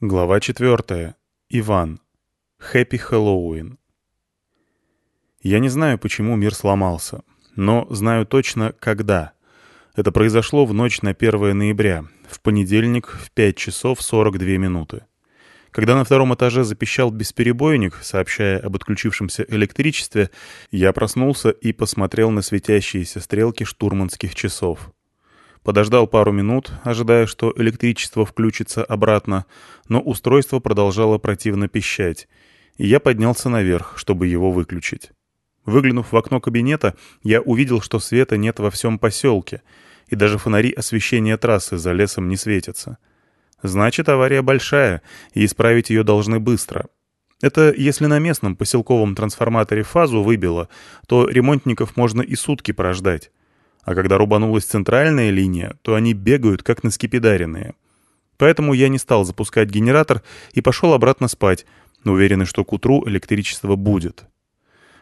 Глава 4. Иван. Хэппи Хэллоуин. Я не знаю, почему мир сломался, но знаю точно, когда. Это произошло в ночь на 1 ноября, в понедельник в 5 часов 42 минуты. Когда на втором этаже запищал бесперебойник, сообщая об отключившемся электричестве, я проснулся и посмотрел на светящиеся стрелки штурманских часов. Подождал пару минут, ожидая, что электричество включится обратно, но устройство продолжало противно пищать, и я поднялся наверх, чтобы его выключить. Выглянув в окно кабинета, я увидел, что света нет во всем поселке, и даже фонари освещения трассы за лесом не светятся. Значит, авария большая, и исправить ее должны быстро. Это если на местном поселковом трансформаторе фазу выбило, то ремонтников можно и сутки прождать. А когда рубанулась центральная линия, то они бегают, как на скипидаренные. Поэтому я не стал запускать генератор и пошел обратно спать, уверенный, что к утру электричество будет.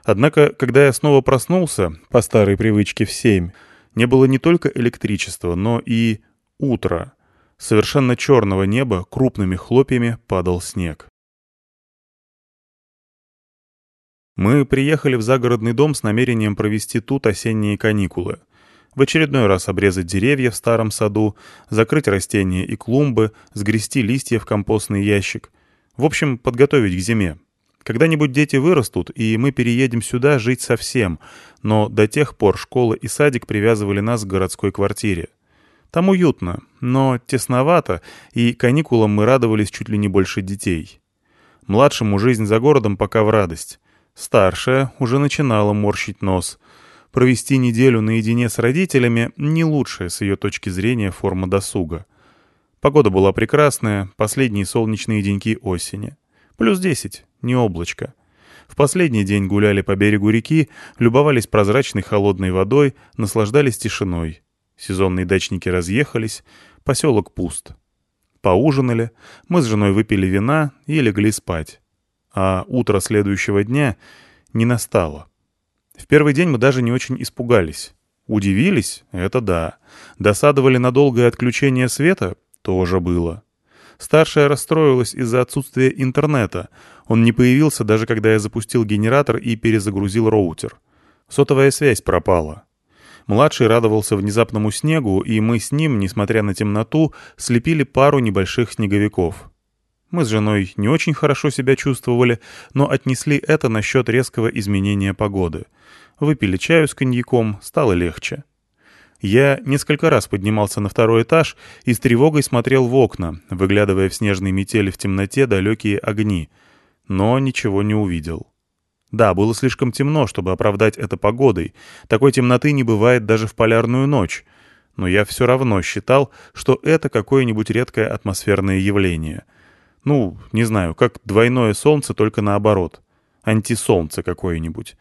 Однако, когда я снова проснулся, по старой привычке в семь, не было не только электричества, но и утра. Совершенно черного неба крупными хлопьями падал снег. Мы приехали в загородный дом с намерением провести тут осенние каникулы — в очередной раз обрезать деревья в старом саду, закрыть растения и клумбы, сгрести листья в компостный ящик. В общем, подготовить к зиме. Когда-нибудь дети вырастут, и мы переедем сюда жить совсем, но до тех пор школа и садик привязывали нас к городской квартире. Там уютно, но тесновато, и каникулам мы радовались чуть ли не больше детей. Младшему жизнь за городом пока в радость. Старшая уже начинала морщить нос — Провести неделю наедине с родителями — не лучшая с ее точки зрения форма досуга. Погода была прекрасная, последние солнечные деньки осени. Плюс десять, не облачко. В последний день гуляли по берегу реки, любовались прозрачной холодной водой, наслаждались тишиной. Сезонные дачники разъехались, поселок пуст. Поужинали, мы с женой выпили вина и легли спать. А утро следующего дня не настало. В первый день мы даже не очень испугались. Удивились? Это да. Досадовали на долгое отключение света? Тоже было. Старшая расстроилась из-за отсутствия интернета. Он не появился даже когда я запустил генератор и перезагрузил роутер. Сотовая связь пропала. Младший радовался внезапному снегу, и мы с ним, несмотря на темноту, слепили пару небольших снеговиков. Мы с женой не очень хорошо себя чувствовали, но отнесли это насчет резкого изменения погоды. Выпили чаю с коньяком, стало легче. Я несколько раз поднимался на второй этаж и с тревогой смотрел в окна, выглядывая в снежной метели в темноте далекие огни, но ничего не увидел. Да, было слишком темно, чтобы оправдать это погодой. Такой темноты не бывает даже в полярную ночь. Но я все равно считал, что это какое-нибудь редкое атмосферное явление — ну, не знаю, как двойное солнце, только наоборот. Антисолнце какое-нибудь.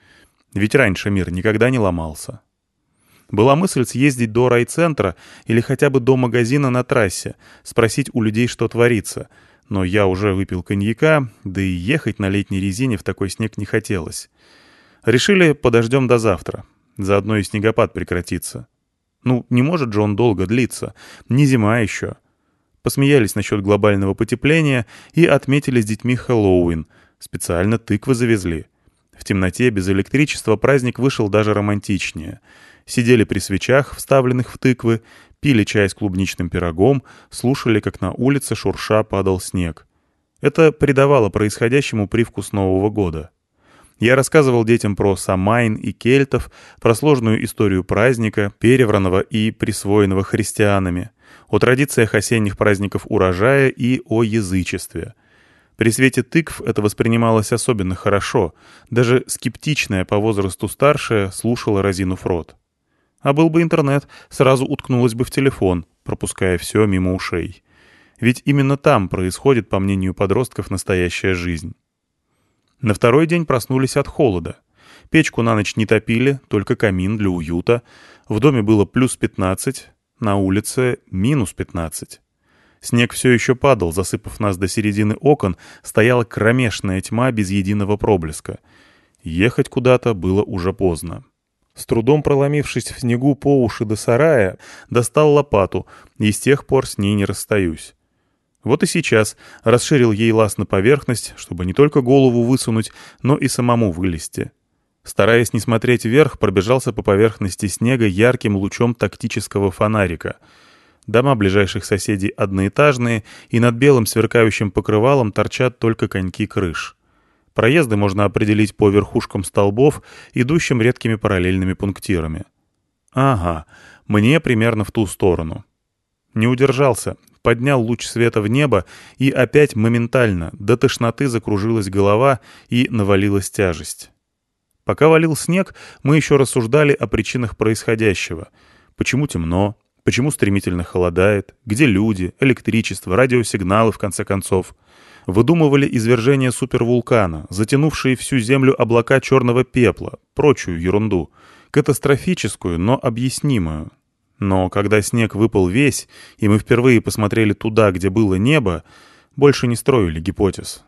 Ведь раньше мир никогда не ломался. Была мысль съездить до райцентра или хотя бы до магазина на трассе, спросить у людей, что творится. Но я уже выпил коньяка, да и ехать на летней резине в такой снег не хотелось. Решили, подождем до завтра. Заодно и снегопад прекратится. Ну, не может же он долго длиться. Не зима еще посмеялись насчет глобального потепления и отметили с детьми Хэллоуин. Специально тыквы завезли. В темноте без электричества праздник вышел даже романтичнее. Сидели при свечах, вставленных в тыквы, пили чай с клубничным пирогом, слушали, как на улице шурша падал снег. Это придавало происходящему привкус Нового года. Я рассказывал детям про Самайн и кельтов, про сложную историю праздника, перевранного и присвоенного христианами, о традициях осенних праздников урожая и о язычестве. При свете тыкв это воспринималось особенно хорошо, даже скептичная по возрасту старшая слушала разинув рот. А был бы интернет, сразу уткнулась бы в телефон, пропуская все мимо ушей. Ведь именно там происходит, по мнению подростков, настоящая жизнь. На второй день проснулись от холода. Печку на ночь не топили, только камин для уюта. В доме было плюс 15, на улице минус 15. Снег все еще падал, засыпав нас до середины окон, стояла кромешная тьма без единого проблеска. Ехать куда-то было уже поздно. С трудом проломившись в снегу по уши до сарая, достал лопату и с тех пор с ней не расстаюсь. Вот и сейчас расширил ей лаз на поверхность, чтобы не только голову высунуть, но и самому вылезти. Стараясь не смотреть вверх, пробежался по поверхности снега ярким лучом тактического фонарика. Дома ближайших соседей одноэтажные, и над белым сверкающим покрывалом торчат только коньки крыш. Проезды можно определить по верхушкам столбов, идущим редкими параллельными пунктирами. Ага, мне примерно в ту сторону. Не удержался, поднял луч света в небо, и опять моментально до тошноты закружилась голова и навалилась тяжесть. Пока валил снег, мы еще рассуждали о причинах происходящего. Почему темно? Почему стремительно холодает? Где люди? Электричество? Радиосигналы, в конце концов? Выдумывали извержение супервулкана, затянувшие всю Землю облака черного пепла, прочую ерунду. Катастрофическую, но объяснимую. Но когда снег выпал весь, и мы впервые посмотрели туда, где было небо, больше не строили гипотез.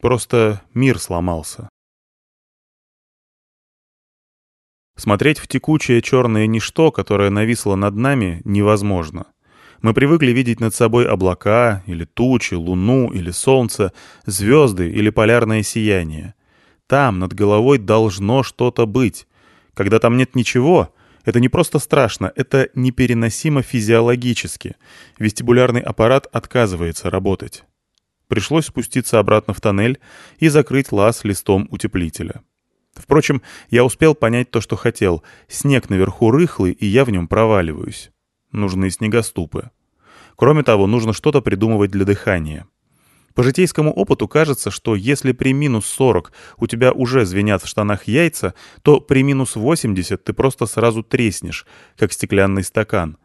Просто мир сломался. Смотреть в текучее черное ничто, которое нависло над нами, невозможно. Мы привыкли видеть над собой облака, или тучи, луну, или солнце, звезды или полярное сияние. Там, над головой, должно что-то быть. Когда там нет ничего, это не просто страшно, это непереносимо физиологически. Вестибулярный аппарат отказывается работать. Пришлось спуститься обратно в тоннель и закрыть лаз листом утеплителя. Впрочем, я успел понять то, что хотел. Снег наверху рыхлый, и я в нем проваливаюсь. Нужны снегоступы. Кроме того, нужно что-то придумывать для дыхания. По житейскому опыту кажется, что если при минус 40 у тебя уже звенят в штанах яйца, то при минус 80 ты просто сразу треснешь, как стеклянный стакан.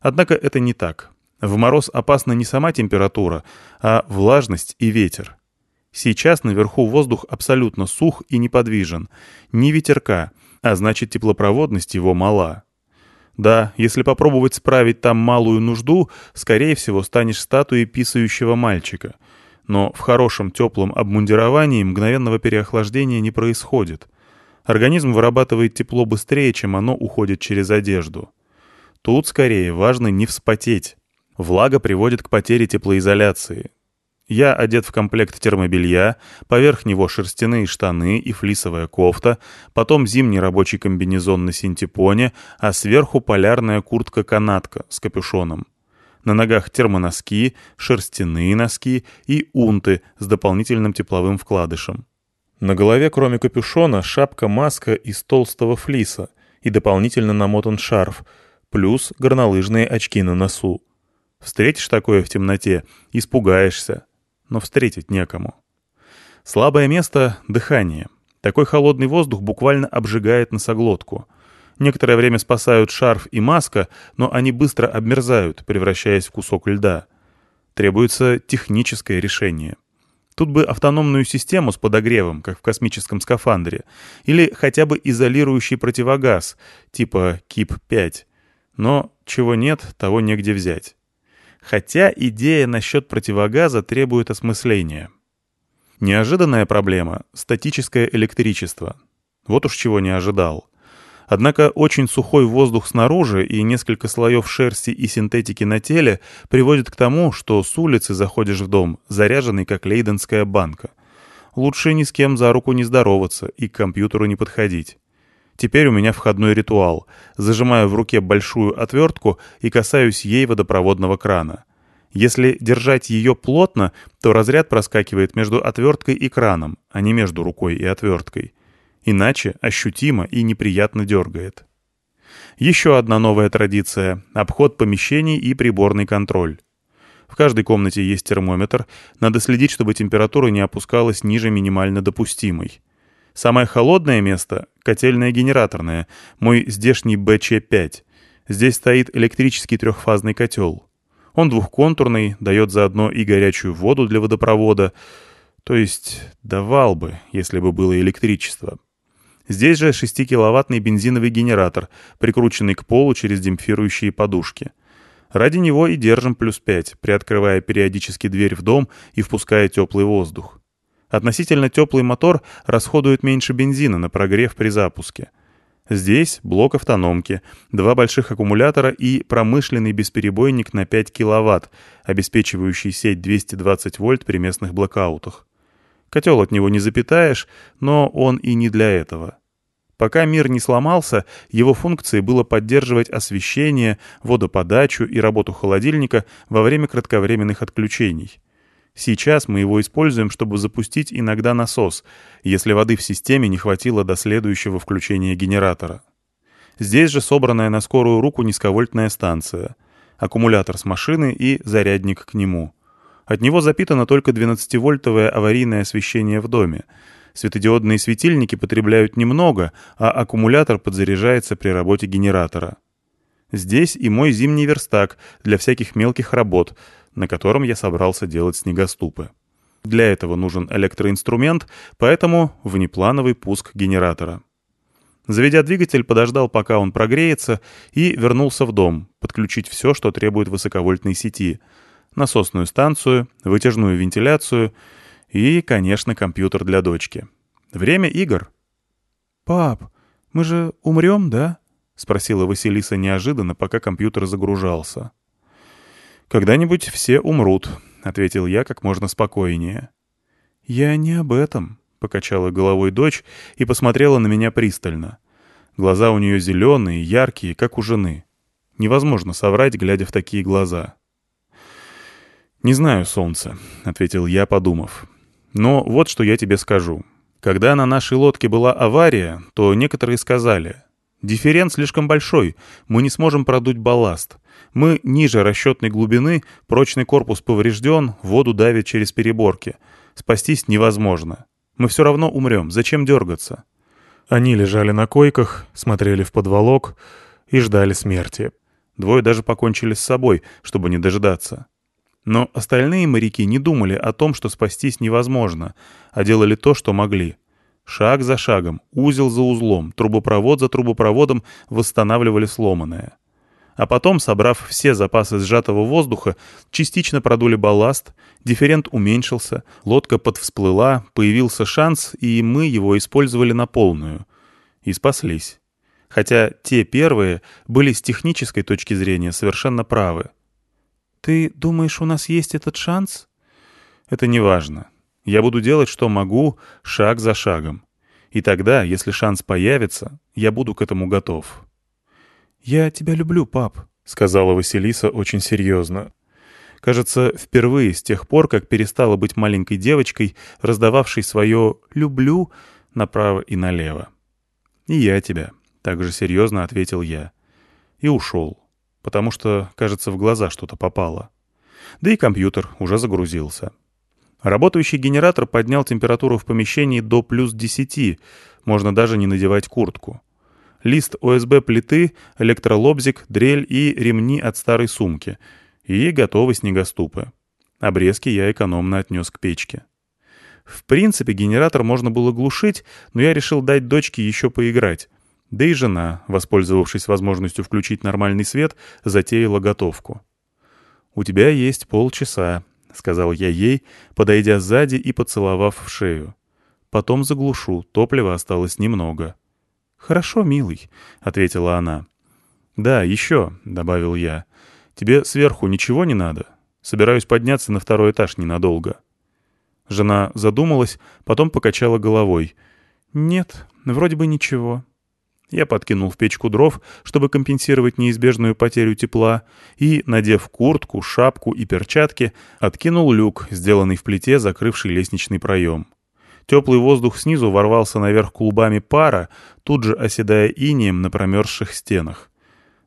Однако это не так. В мороз опасна не сама температура, а влажность и ветер. Сейчас наверху воздух абсолютно сух и неподвижен. Ни ветерка, а значит теплопроводность его мала. Да, если попробовать справить там малую нужду, скорее всего станешь статуей писающего мальчика. Но в хорошем теплом обмундировании мгновенного переохлаждения не происходит. Организм вырабатывает тепло быстрее, чем оно уходит через одежду. Тут скорее важно не вспотеть. Влага приводит к потере теплоизоляции. Я одет в комплект термобелья, поверх него шерстяные штаны и флисовая кофта, потом зимний рабочий комбинезон на синтепоне, а сверху полярная куртка-канатка с капюшоном. На ногах термоноски, шерстяные носки и унты с дополнительным тепловым вкладышем. На голове, кроме капюшона, шапка-маска из толстого флиса и дополнительно намотан шарф, плюс горнолыжные очки на носу. Встретишь такое в темноте — испугаешься но встретить некому. Слабое место — дыхание. Такой холодный воздух буквально обжигает носоглотку. Некоторое время спасают шарф и маска, но они быстро обмерзают, превращаясь в кусок льда. Требуется техническое решение. Тут бы автономную систему с подогревом, как в космическом скафандре, или хотя бы изолирующий противогаз, типа КИП-5. Но чего нет, того негде взять. Хотя идея насчет противогаза требует осмысления. Неожиданная проблема — статическое электричество. Вот уж чего не ожидал. Однако очень сухой воздух снаружи и несколько слоев шерсти и синтетики на теле приводят к тому, что с улицы заходишь в дом, заряженный как лейденская банка. Лучше ни с кем за руку не здороваться и к компьютеру не подходить. Теперь у меня входной ритуал. Зажимаю в руке большую отвертку и касаюсь ей водопроводного крана. Если держать ее плотно, то разряд проскакивает между отверткой и краном, а не между рукой и отверткой. Иначе ощутимо и неприятно дергает. Еще одна новая традиция — обход помещений и приборный контроль. В каждой комнате есть термометр, надо следить, чтобы температура не опускалась ниже минимально допустимой. Самое холодное место — котельное генераторное, мой здешний БЧ-5. Здесь стоит электрический трехфазный котел. Он двухконтурный, дает заодно и горячую воду для водопровода, то есть давал бы, если бы было электричество. Здесь же 6-киловаттный бензиновый генератор, прикрученный к полу через демпфирующие подушки. Ради него и держим плюс 5, приоткрывая периодически дверь в дом и впуская теплый воздух. Относительно теплый мотор расходует меньше бензина на прогрев при запуске. Здесь блок автономки, два больших аккумулятора и промышленный бесперебойник на 5 киловатт, обеспечивающий сеть 220 вольт при местных блокаутах. Котел от него не запитаешь, но он и не для этого. Пока мир не сломался, его функцией было поддерживать освещение, водоподачу и работу холодильника во время кратковременных отключений. Сейчас мы его используем, чтобы запустить иногда насос, если воды в системе не хватило до следующего включения генератора. Здесь же собранная на скорую руку низковольтная станция, аккумулятор с машины и зарядник к нему. От него запитано только 12-вольтовое аварийное освещение в доме. Светодиодные светильники потребляют немного, а аккумулятор подзаряжается при работе генератора. Здесь и мой зимний верстак для всяких мелких работ, на котором я собрался делать снегоступы. Для этого нужен электроинструмент, поэтому внеплановый пуск генератора. Заведя двигатель, подождал, пока он прогреется, и вернулся в дом, подключить все, что требует высоковольтной сети. Насосную станцию, вытяжную вентиляцию и, конечно, компьютер для дочки. Время игр. «Пап, мы же умрем, да?» — спросила Василиса неожиданно, пока компьютер загружался. «Когда-нибудь все умрут», — ответил я как можно спокойнее. «Я не об этом», — покачала головой дочь и посмотрела на меня пристально. Глаза у нее зеленые, яркие, как у жены. Невозможно соврать, глядя в такие глаза. «Не знаю, солнце», — ответил я, подумав. «Но вот что я тебе скажу. Когда на нашей лодке была авария, то некоторые сказали, «Дифферент слишком большой, мы не сможем продуть балласт. Мы ниже расчетной глубины, прочный корпус поврежден, воду давит через переборки. Спастись невозможно. Мы все равно умрем, зачем дергаться? Они лежали на койках, смотрели в подволок и ждали смерти. Двое даже покончили с собой, чтобы не дождаться. Но остальные моряки не думали о том, что спастись невозможно, а делали то, что могли. Шаг за шагом, узел за узлом, трубопровод за трубопроводом восстанавливали сломанное. А потом, собрав все запасы сжатого воздуха, частично продули балласт, дифферент уменьшился, лодка подвсплыла, появился шанс, и мы его использовали на полную. И спаслись. Хотя те первые были с технической точки зрения совершенно правы. «Ты думаешь, у нас есть этот шанс?» «Это не важно. Я буду делать, что могу, шаг за шагом. И тогда, если шанс появится, я буду к этому готов». «Я тебя люблю, пап», — сказала Василиса очень серьезно. Кажется, впервые с тех пор, как перестала быть маленькой девочкой, раздававшей свое «люблю» направо и налево. «И я тебя», — также серьезно ответил я. И ушел, потому что, кажется, в глаза что-то попало. Да и компьютер уже загрузился. Работающий генератор поднял температуру в помещении до плюс 10, можно даже не надевать куртку лист ОСБ-плиты, электролобзик, дрель и ремни от старой сумки. И готовы снегоступы. Обрезки я экономно отнес к печке. В принципе, генератор можно было глушить, но я решил дать дочке еще поиграть. Да и жена, воспользовавшись возможностью включить нормальный свет, затеяла готовку. «У тебя есть полчаса», — сказал я ей, подойдя сзади и поцеловав в шею. «Потом заглушу, топлива осталось немного». «Хорошо, милый», — ответила она. «Да, еще», — добавил я. «Тебе сверху ничего не надо? Собираюсь подняться на второй этаж ненадолго». Жена задумалась, потом покачала головой. «Нет, вроде бы ничего». Я подкинул в печку дров, чтобы компенсировать неизбежную потерю тепла, и, надев куртку, шапку и перчатки, откинул люк, сделанный в плите, закрывший лестничный проем. Теплый воздух снизу ворвался наверх клубами пара, тут же оседая инием на промерзших стенах.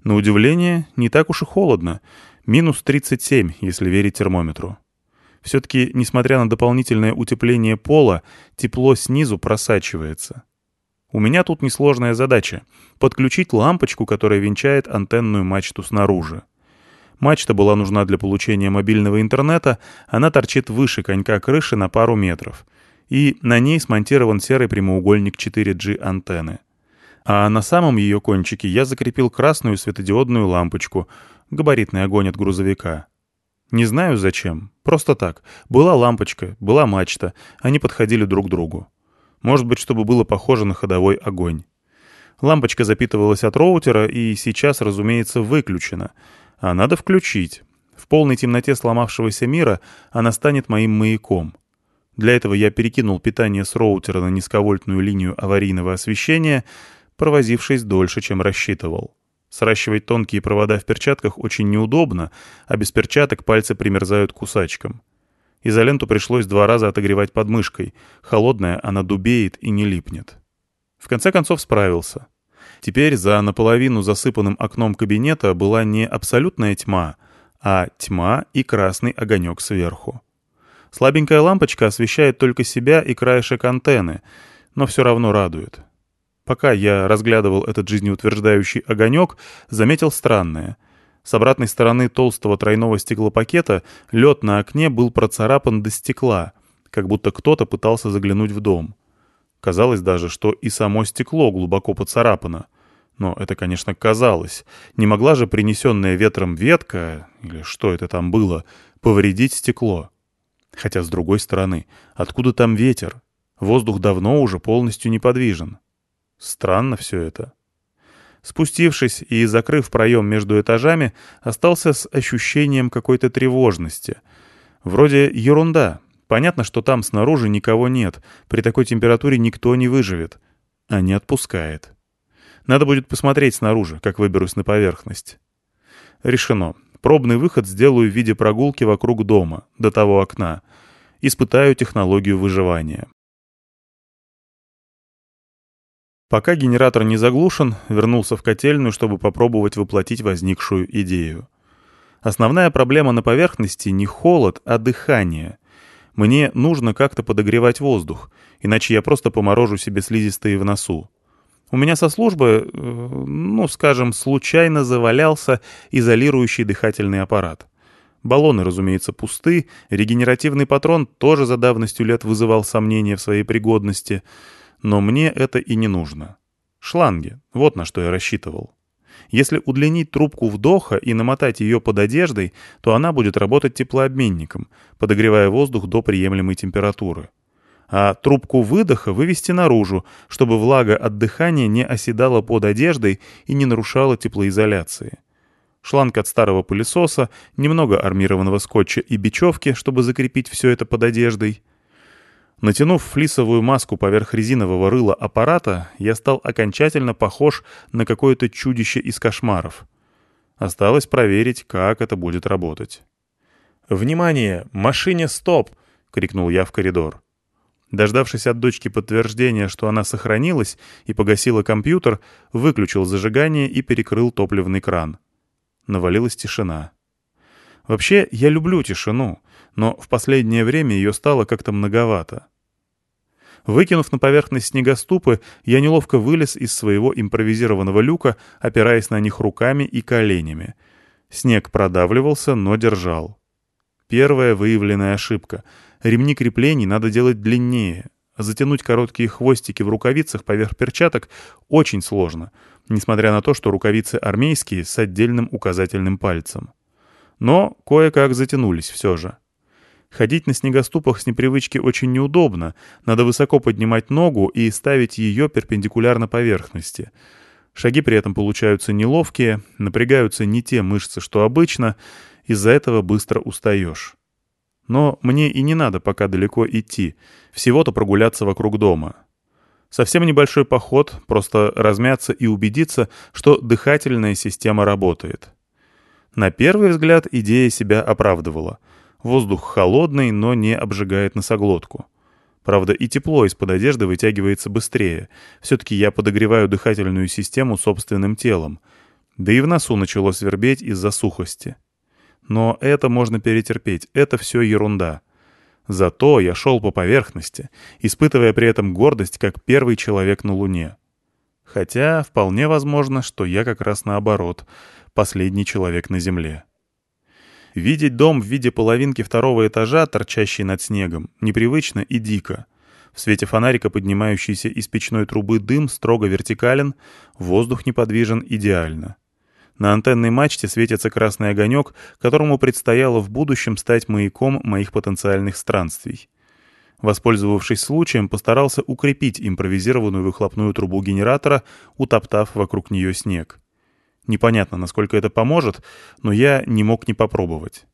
На удивление, не так уж и холодно. Минус 37, если верить термометру. Все-таки, несмотря на дополнительное утепление пола, тепло снизу просачивается. У меня тут несложная задача — подключить лампочку, которая венчает антенную мачту снаружи. Мачта была нужна для получения мобильного интернета, она торчит выше конька крыши на пару метров — и на ней смонтирован серый прямоугольник 4G антенны. А на самом ее кончике я закрепил красную светодиодную лампочку, габаритный огонь от грузовика. Не знаю зачем, просто так. Была лампочка, была мачта, они подходили друг к другу. Может быть, чтобы было похоже на ходовой огонь. Лампочка запитывалась от роутера и сейчас, разумеется, выключена. А надо включить. В полной темноте сломавшегося мира она станет моим маяком. Для этого я перекинул питание с роутера на низковольтную линию аварийного освещения, провозившись дольше, чем рассчитывал. Сращивать тонкие провода в перчатках очень неудобно, а без перчаток пальцы примерзают кусачкам. Изоленту пришлось два раза отогревать под мышкой. Холодная она дубеет и не липнет. В конце концов справился. Теперь за наполовину засыпанным окном кабинета была не абсолютная тьма, а тьма и красный огонек сверху. Слабенькая лампочка освещает только себя и краешек антенны, но все равно радует. Пока я разглядывал этот жизнеутверждающий огонек, заметил странное. С обратной стороны толстого тройного стеклопакета лед на окне был процарапан до стекла, как будто кто-то пытался заглянуть в дом. Казалось даже, что и само стекло глубоко поцарапано. Но это, конечно, казалось. Не могла же принесенная ветром ветка, или что это там было, повредить стекло. Хотя, с другой стороны, откуда там ветер? Воздух давно уже полностью неподвижен. Странно все это. Спустившись и закрыв проем между этажами, остался с ощущением какой-то тревожности. Вроде ерунда, Понятно, что там снаружи никого нет, при такой температуре никто не выживет. А не отпускает. Надо будет посмотреть снаружи, как выберусь на поверхность. Решено. Пробный выход сделаю в виде прогулки вокруг дома, до того окна. Испытаю технологию выживания. Пока генератор не заглушен, вернулся в котельную, чтобы попробовать воплотить возникшую идею. Основная проблема на поверхности не холод, а дыхание — мне нужно как-то подогревать воздух, иначе я просто поморожу себе слизистые в носу. У меня со службы, э, ну, скажем, случайно завалялся изолирующий дыхательный аппарат. Баллоны, разумеется, пусты, регенеративный патрон тоже за давностью лет вызывал сомнения в своей пригодности, но мне это и не нужно. Шланги, вот на что я рассчитывал. Если удлинить трубку вдоха и намотать ее под одеждой, то она будет работать теплообменником, подогревая воздух до приемлемой температуры. А трубку выдоха вывести наружу, чтобы влага от дыхания не оседала под одеждой и не нарушала теплоизоляции. Шланг от старого пылесоса, немного армированного скотча и бечевки, чтобы закрепить все это под одеждой — Натянув флисовую маску поверх резинового рыла аппарата, я стал окончательно похож на какое-то чудище из кошмаров. Осталось проверить, как это будет работать. «Внимание! Машине стоп!» — крикнул я в коридор. Дождавшись от дочки подтверждения, что она сохранилась и погасила компьютер, выключил зажигание и перекрыл топливный кран. Навалилась тишина. Вообще, я люблю тишину, но в последнее время ее стало как-то многовато. Выкинув на поверхность снегоступы, я неловко вылез из своего импровизированного люка, опираясь на них руками и коленями. Снег продавливался, но держал. Первая выявленная ошибка. Ремни креплений надо делать длиннее. Затянуть короткие хвостики в рукавицах поверх перчаток очень сложно, несмотря на то, что рукавицы армейские с отдельным указательным пальцем. Но кое-как затянулись все же. Ходить на снегоступах с непривычки очень неудобно, надо высоко поднимать ногу и ставить ее перпендикулярно поверхности. Шаги при этом получаются неловкие, напрягаются не те мышцы, что обычно, из-за этого быстро устаешь. Но мне и не надо пока далеко идти, всего-то прогуляться вокруг дома. Совсем небольшой поход, просто размяться и убедиться, что дыхательная система работает. На первый взгляд идея себя оправдывала — Воздух холодный, но не обжигает носоглотку. Правда, и тепло из-под одежды вытягивается быстрее. Все-таки я подогреваю дыхательную систему собственным телом. Да и в носу начало свербеть из-за сухости. Но это можно перетерпеть, это все ерунда. Зато я шел по поверхности, испытывая при этом гордость, как первый человек на Луне. Хотя вполне возможно, что я как раз наоборот, последний человек на Земле. Видеть дом в виде половинки второго этажа, торчащий над снегом, непривычно и дико. В свете фонарика, поднимающийся из печной трубы дым, строго вертикален, воздух неподвижен идеально. На антенной мачте светится красный огонек, которому предстояло в будущем стать маяком моих потенциальных странствий. Воспользовавшись случаем, постарался укрепить импровизированную выхлопную трубу генератора, утоптав вокруг нее снег. Непонятно, насколько это поможет, но я не мог не попробовать.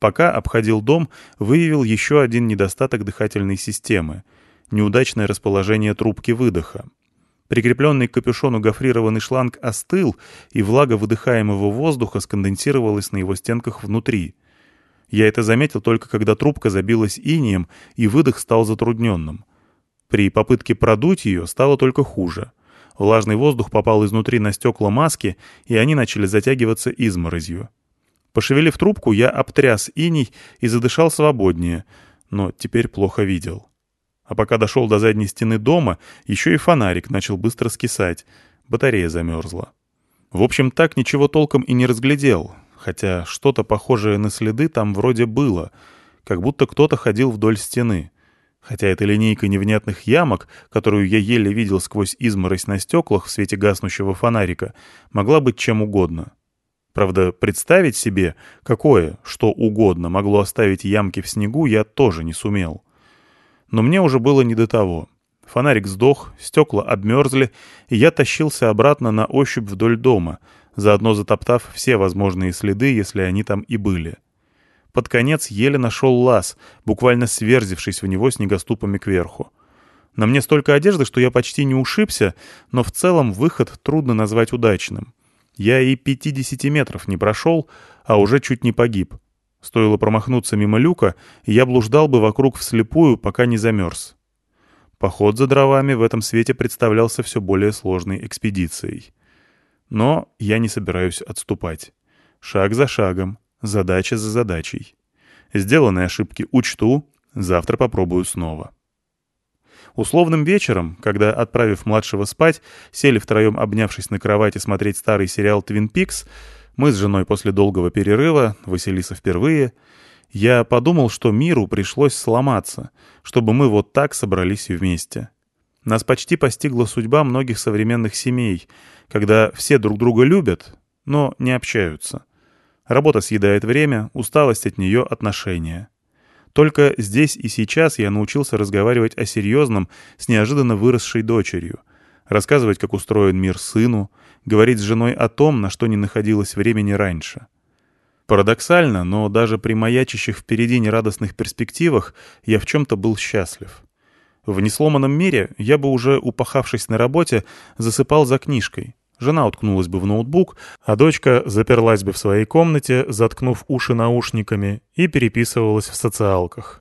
Пока обходил дом, выявил еще один недостаток дыхательной системы — неудачное расположение трубки выдоха. Прикрепленный к капюшону гофрированный шланг остыл, и влага выдыхаемого воздуха сконденсировалась на его стенках внутри. Я это заметил только когда трубка забилась инием, и выдох стал затрудненным. При попытке продуть ее стало только хуже. Влажный воздух попал изнутри на стекла маски, и они начали затягиваться изморозью. Пошевелив трубку, я обтряс иней и задышал свободнее, но теперь плохо видел. А пока дошел до задней стены дома, еще и фонарик начал быстро скисать, батарея замерзла. В общем, так ничего толком и не разглядел, хотя что-то похожее на следы там вроде было, как будто кто-то ходил вдоль стены. Хотя эта линейка невнятных ямок, которую я еле видел сквозь изморозь на стеклах в свете гаснущего фонарика, могла быть чем угодно. Правда, представить себе, какое, что угодно могло оставить ямки в снегу, я тоже не сумел. Но мне уже было не до того. Фонарик сдох, стекла обмерзли, и я тащился обратно на ощупь вдоль дома, заодно затоптав все возможные следы, если они там и были. Под конец еле нашел лаз, буквально сверзившись в него снегоступами кверху. На мне столько одежды, что я почти не ушибся, но в целом выход трудно назвать удачным. Я и 50 метров не прошел, а уже чуть не погиб. Стоило промахнуться мимо люка, и я блуждал бы вокруг вслепую, пока не замерз. Поход за дровами в этом свете представлялся все более сложной экспедицией. Но я не собираюсь отступать. Шаг за шагом, задача за задачей. Сделанные ошибки учту, завтра попробую снова. Условным вечером, когда, отправив младшего спать, сели втроем, обнявшись на кровати, смотреть старый сериал «Твин Пикс», мы с женой после долгого перерыва, Василиса впервые, я подумал, что миру пришлось сломаться, чтобы мы вот так собрались вместе. Нас почти постигла судьба многих современных семей, когда все друг друга любят, но не общаются. Работа съедает время, усталость от нее — отношения. Только здесь и сейчас я научился разговаривать о серьезном с неожиданно выросшей дочерью, рассказывать, как устроен мир сыну, говорить с женой о том, на что не находилось времени раньше. Парадоксально, но даже при маячащих впереди нерадостных перспективах я в чем-то был счастлив. В несломанном мире я бы уже, упахавшись на работе, засыпал за книжкой, Жена уткнулась бы в ноутбук, а дочка заперлась бы в своей комнате, заткнув уши наушниками, и переписывалась в социалках.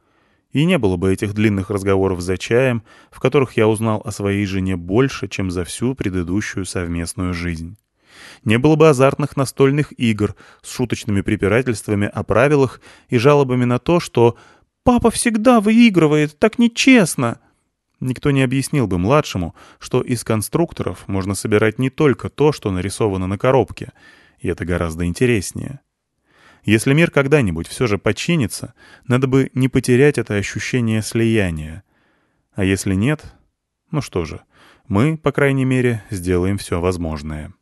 И не было бы этих длинных разговоров за чаем, в которых я узнал о своей жене больше, чем за всю предыдущую совместную жизнь. Не было бы азартных настольных игр с шуточными препирательствами о правилах и жалобами на то, что «папа всегда выигрывает, так нечестно», Никто не объяснил бы младшему, что из конструкторов можно собирать не только то, что нарисовано на коробке, и это гораздо интереснее. Если мир когда-нибудь все же починится, надо бы не потерять это ощущение слияния. А если нет, ну что же, мы, по крайней мере, сделаем все возможное.